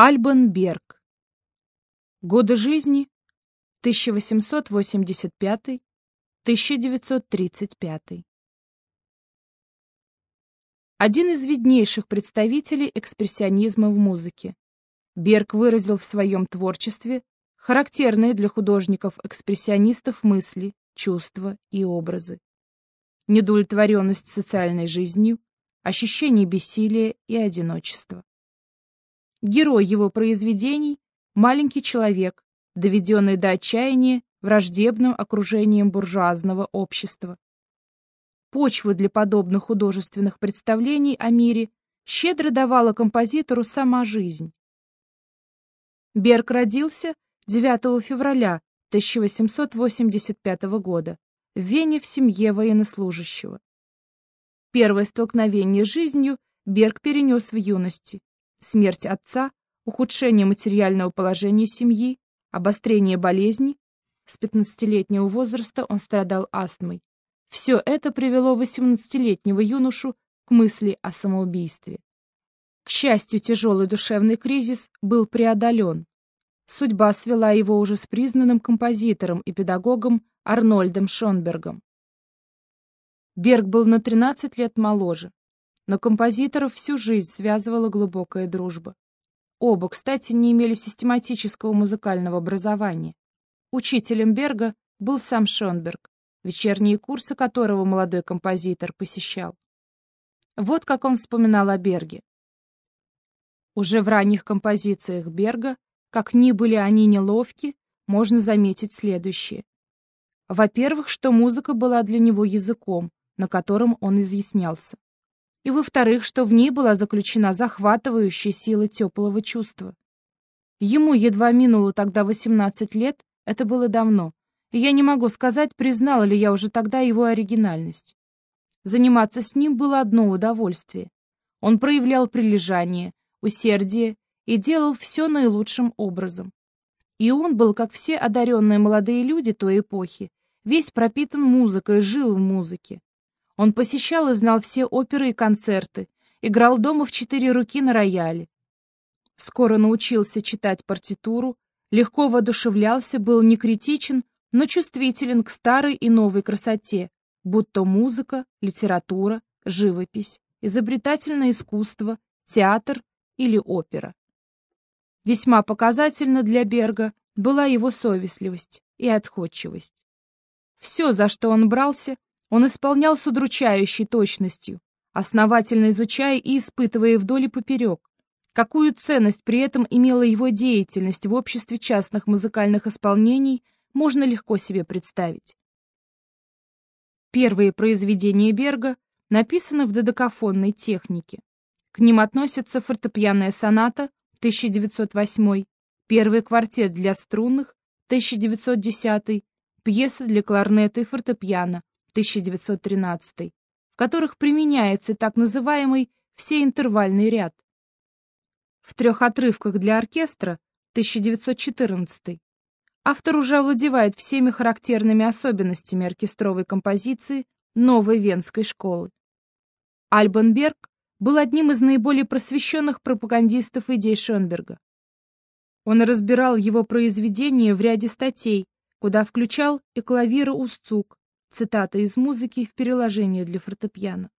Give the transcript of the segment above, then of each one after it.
Альбан Берг. Годы жизни 1885-1935. Один из виднейших представителей экспрессионизма в музыке. Берг выразил в своем творчестве характерные для художников-экспрессионистов мысли, чувства и образы. Недовлетворенность социальной жизнью, ощущение бессилия и одиночества. Герой его произведений — маленький человек, доведенный до отчаяния враждебным окружением буржуазного общества. Почву для подобных художественных представлений о мире щедро давала композитору сама жизнь. Берг родился 9 февраля 1885 года в Вене в семье военнослужащего. Первое столкновение с жизнью Берг перенес в юности смерть отца, ухудшение материального положения семьи, обострение болезней. С 15-летнего возраста он страдал астмой. Все это привело 18-летнего юношу к мысли о самоубийстве. К счастью, тяжелый душевный кризис был преодолен. Судьба свела его уже с признанным композитором и педагогом Арнольдом Шонбергом. Берг был на 13 лет моложе но композиторов всю жизнь связывала глубокая дружба. Оба, кстати, не имели систематического музыкального образования. Учителем Берга был сам Шонберг, вечерние курсы которого молодой композитор посещал. Вот как он вспоминал о Берге. Уже в ранних композициях Берга, как ни были они неловки, можно заметить следующее. Во-первых, что музыка была для него языком, на котором он изъяснялся и, во-вторых, что в ней была заключена захватывающая сила теплого чувства. Ему едва минуло тогда 18 лет, это было давно, и я не могу сказать, признала ли я уже тогда его оригинальность. Заниматься с ним было одно удовольствие. Он проявлял прилежание, усердие и делал все наилучшим образом. И он был, как все одаренные молодые люди той эпохи, весь пропитан музыкой, жил в музыке. Он посещал и знал все оперы и концерты, играл дома в четыре руки на рояле. Скоро научился читать партитуру, легко воодушевлялся, был не критичен, но чувствителен к старой и новой красоте, будто музыка, литература, живопись, изобретательное искусство, театр или опера. Весьма показательно для Берга была его совестливость и отходчивость. Все, за что он брался, он исполнял с удручающей точностью, основательно изучая и испытывая вдоль и поперек, какую ценность при этом имела его деятельность в обществе частных музыкальных исполнений, можно легко себе представить. Первые произведения Берга написаны в додекафонной технике. К ним относятся фортепианная соната 1908, первый квартет для струнных 1910, пьеса для кларнета и фортепиано 1913, в которых применяется так называемый всеинтервальный ряд. В трех отрывках для оркестра 1914 автор уже овладевает всеми характерными особенностями оркестровой композиции новой венской школы. Альбан Берг был одним из наиболее просвещенных пропагандистов идей Шонберга. Он разбирал его произведения в ряде статей, куда включал и клавира Устцук, Цитата из музыки в переложении для фортепиано.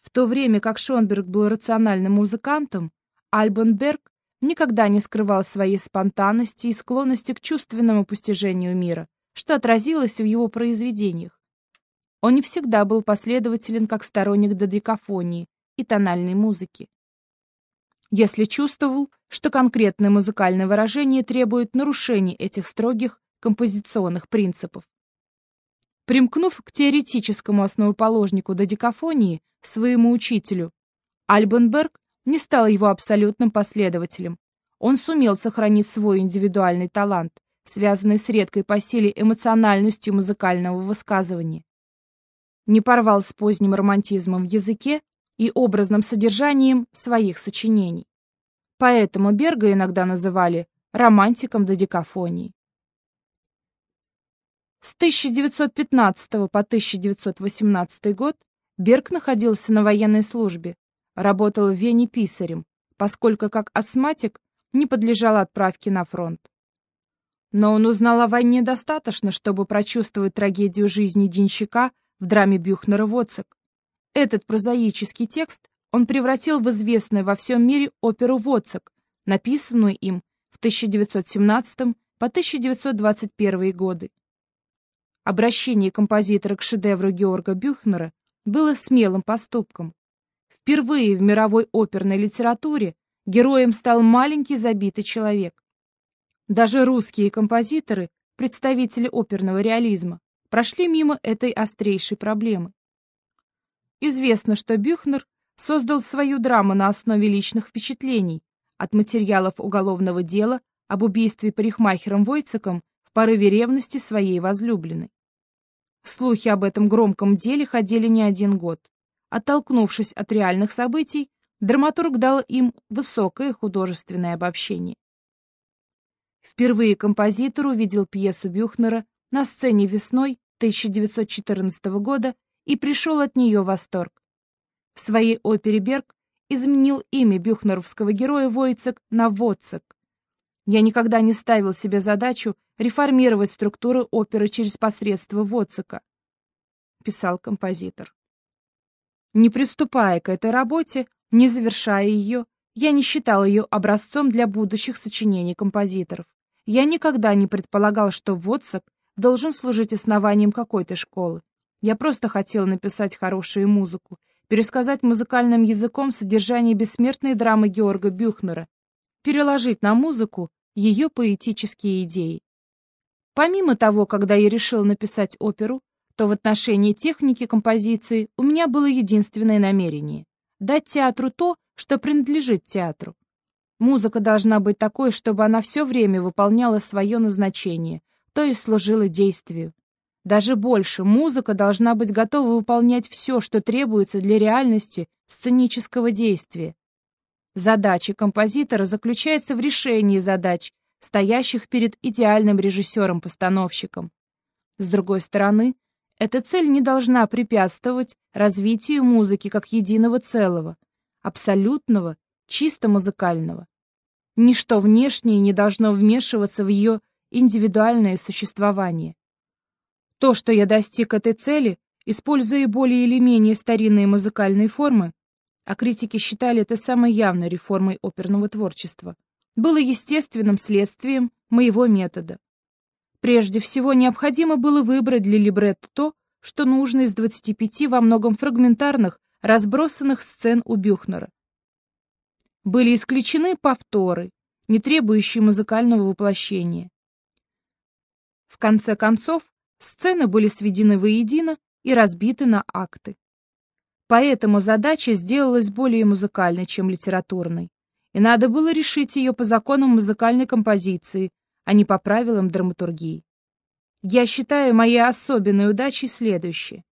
В то время как Шонберг был рациональным музыкантом, Альбан Берг никогда не скрывал своей спонтанности и склонности к чувственному постижению мира, что отразилось в его произведениях. Он не всегда был последователен как сторонник додекафонии и тональной музыки. Если чувствовал, что конкретное музыкальное выражение требует нарушения этих строгих композиционных принципов. Примкнув к теоретическому основоположнику додекафонии, своему учителю, Альбенберг не стал его абсолютным последователем. Он сумел сохранить свой индивидуальный талант, связанный с редкой по силе эмоциональностью музыкального высказывания. Не порвал с поздним романтизмом в языке и образным содержанием своих сочинений. Поэтому Берга иногда называли романтиком додекафонии. С 1915 по 1918 год Берг находился на военной службе, работал в Вене писарем, поскольку как астматик не подлежало отправке на фронт. Но он узнал о войне достаточно, чтобы прочувствовать трагедию жизни денщика в драме Бюхнера «Воцик». Этот прозаический текст он превратил в известную во всем мире оперу «Воцик», написанную им в 1917 по 1921 годы. Обращение композитора к шедевру Георга Бюхнера было смелым поступком. Впервые в мировой оперной литературе героем стал маленький забитый человек. Даже русские композиторы, представители оперного реализма, прошли мимо этой острейшей проблемы. Известно, что Бюхнер создал свою драму на основе личных впечатлений от материалов уголовного дела об убийстве парикмахером Войцеком в порыве ревности своей возлюбленной. Слухи об этом громком деле ходили не один год. Оттолкнувшись от реальных событий, драматург дал им высокое художественное обобщение. Впервые композитор увидел пьесу Бюхнера на сцене весной 1914 года и пришел от нее восторг. В своей опере «Берг» изменил имя бюхнеровского героя Войцек на Воцек. Я никогда не ставил себе задачу реформировать структуру оперы через посредство Воцека, писал композитор. Не приступая к этой работе, не завершая ее, я не считал ее образцом для будущих сочинений композиторов. Я никогда не предполагал, что Воцек должен служить основанием какой-то школы. Я просто хотел написать хорошую музыку, пересказать музыкальным языком содержание бессмертной драмы Георга Бюхнера, переложить на музыку ее поэтические идеи. Помимо того, когда я решил написать оперу, то в отношении техники композиции у меня было единственное намерение — дать театру то, что принадлежит театру. Музыка должна быть такой, чтобы она все время выполняла свое назначение, то есть служила действию. Даже больше, музыка должна быть готова выполнять все, что требуется для реальности сценического действия. Задача композитора заключается в решении задач, стоящих перед идеальным режиссером-постановщиком. С другой стороны, эта цель не должна препятствовать развитию музыки как единого целого, абсолютного, чисто музыкального. Ничто внешнее не должно вмешиваться в ее индивидуальное существование. То, что я достиг этой цели, используя более или менее старинные музыкальные формы, а критики считали это самой явной реформой оперного творчества, было естественным следствием моего метода. Прежде всего, необходимо было выбрать для либретто то, что нужно из 25 во многом фрагментарных, разбросанных сцен у Бюхнера. Были исключены повторы, не требующие музыкального воплощения. В конце концов, сцены были сведены воедино и разбиты на акты. Поэтому задача сделалась более музыкальной, чем литературной, и надо было решить ее по законам музыкальной композиции, а не по правилам драматургии. Я считаю моей особенной удачей следующее.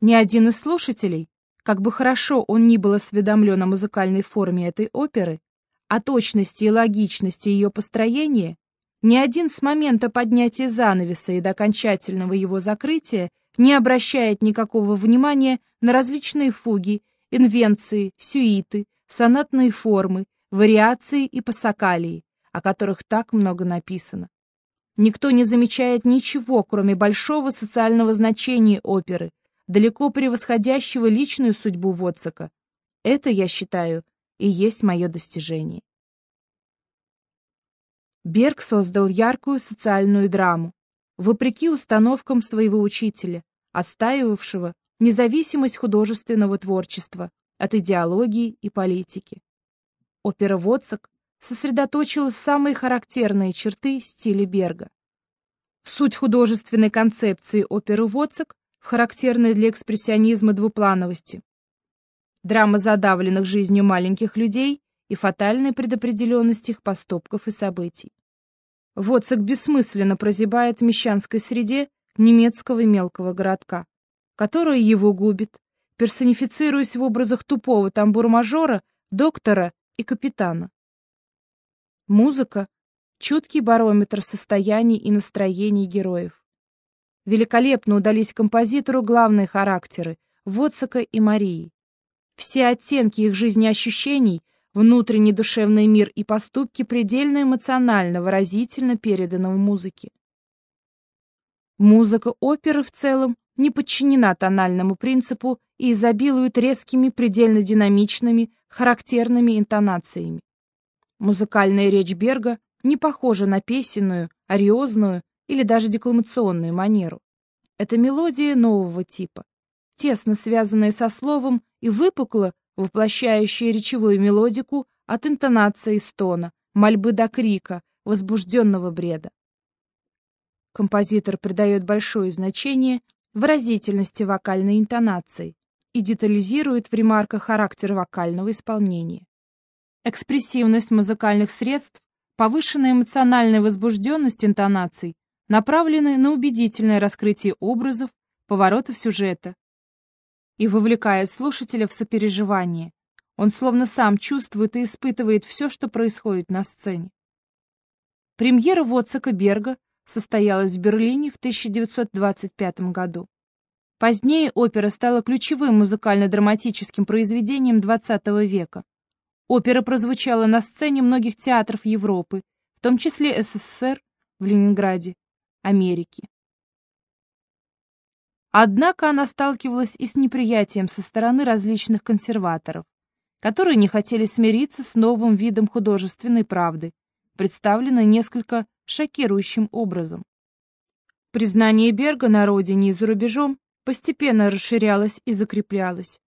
Ни один из слушателей, как бы хорошо он ни был осведомлен о музыкальной форме этой оперы, о точности и логичности ее построения, ни один с момента поднятия занавеса и до окончательного его закрытия не обращает никакого внимания на различные фуги, инвенции, сюиты, сонатные формы, вариации и пассакалии, о которых так много написано. Никто не замечает ничего, кроме большого социального значения оперы, далеко превосходящего личную судьбу Воцака. Это, я считаю, и есть мое достижение. Берг создал яркую социальную драму, вопреки установкам своего учителя, отстаивавшего независимость художественного творчества от идеологии и политики. Опера «Воцак» сосредоточила самые характерные черты стиля Берга. Суть художественной концепции оперы «Воцак» в характерной для экспрессионизма двуплановости. Драма задавленных жизнью маленьких людей и фатальной предопределенность их поступков и событий. Воцак бессмысленно прозябает в мещанской среде немецкого мелкого городка, которая его губит, персонифицируясь в образах тупого тамбур-мажора, доктора и капитана. Музыка — чуткий барометр состояний и настроений героев. Великолепно удались композитору главные характеры — Воцака и Марии. Все оттенки их жизнеощущений Внутренний душевный мир и поступки предельно эмоционально, выразительно переданы в музыке. Музыка оперы в целом не подчинена тональному принципу и изобилует резкими, предельно динамичными, характерными интонациями. Музыкальная речь Берга не похожа на песенную, ариозную или даже декламационную манеру. Это мелодия нового типа, тесно связанная со словом и выпукло воплощающая речевую мелодику от интонации стона, мольбы до крика, возбужденного бреда. Композитор придает большое значение выразительности вокальной интонации и детализирует в ремарках характер вокального исполнения. Экспрессивность музыкальных средств, повышенная эмоциональная возбужденность интонаций направлены на убедительное раскрытие образов, поворотов сюжета и вовлекает слушателя в сопереживание. Он словно сам чувствует и испытывает все, что происходит на сцене. Премьера Воцака Берга состоялась в Берлине в 1925 году. Позднее опера стала ключевым музыкально-драматическим произведением XX века. Опера прозвучала на сцене многих театров Европы, в том числе СССР в Ленинграде, Америки. Однако она сталкивалась и с неприятием со стороны различных консерваторов, которые не хотели смириться с новым видом художественной правды, представленной несколько шокирующим образом. Признание Берга на родине и за рубежом постепенно расширялось и закреплялось.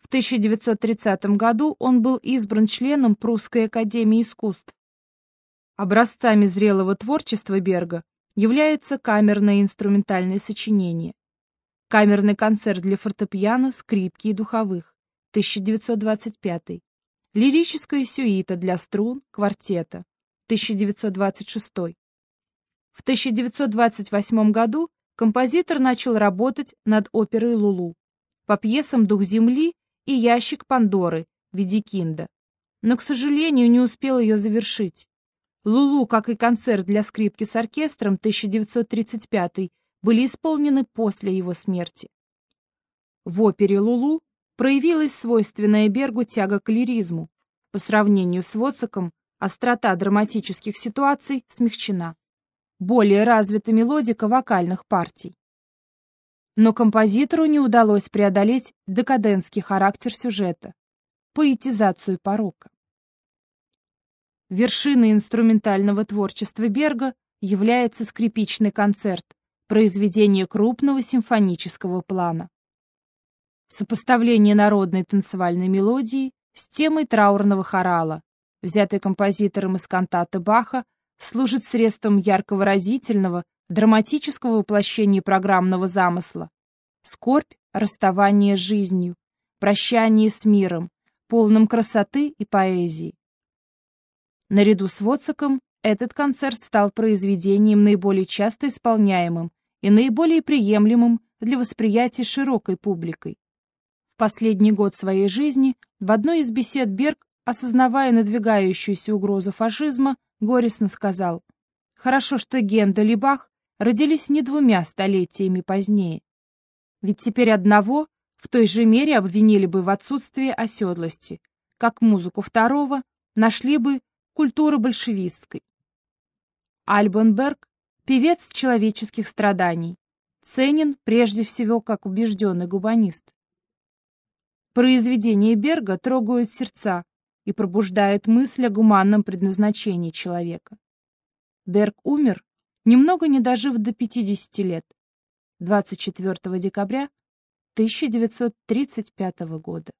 В 1930 году он был избран членом Прусской академии искусств. Образцами зрелого творчества Берга является камерное инструментальное сочинение. Камерный концерт для фортепиано, скрипки и духовых, 1925. Лирическая сюита для струн, квартета, 1926. В 1928 году композитор начал работать над оперой «Лулу» по пьесам «Дух земли» и «Ящик Пандоры» Ведикинда, но, к сожалению, не успел ее завершить. «Лулу», как и концерт для скрипки с оркестром 1935 были исполнены после его смерти. В опере «Лулу» проявилась свойственная Бергу тяга к лиризму. По сравнению с Воцаком, острота драматических ситуаций смягчена. Более развита мелодика вокальных партий. Но композитору не удалось преодолеть декадентский характер сюжета, поэтизацию порока. Вершиной инструментального творчества Берга является скрипичный концерт, произведение крупного симфонического плана. Сопоставление народной танцевальной мелодии с темой траурного хорала, взятой композитором из кантата Баха, служит средством ярко-выразительного, драматического воплощения программного замысла. Скорбь, расставание с жизнью, прощание с миром, полным красоты и поэзии. Наряду с Воцаком этот концерт стал произведением наиболее часто исполняемым и наиболее приемлемым для восприятия широкой публикой. В последний год своей жизни в одной из бесед Берг, осознавая надвигающуюся угрозу фашизма, горестно сказал «Хорошо, что Гендель и Бах родились не двумя столетиями позднее. Ведь теперь одного в той же мере обвинили бы в отсутствии оседлости, как музыку второго нашли бы культуры большевистской. Альбан Берг Певец человеческих страданий. Ценен прежде всего как убежденный губанист. Произведения Берга трогают сердца и пробуждают мысль о гуманном предназначении человека. Берг умер, немного не дожив до 50 лет, 24 декабря 1935 года.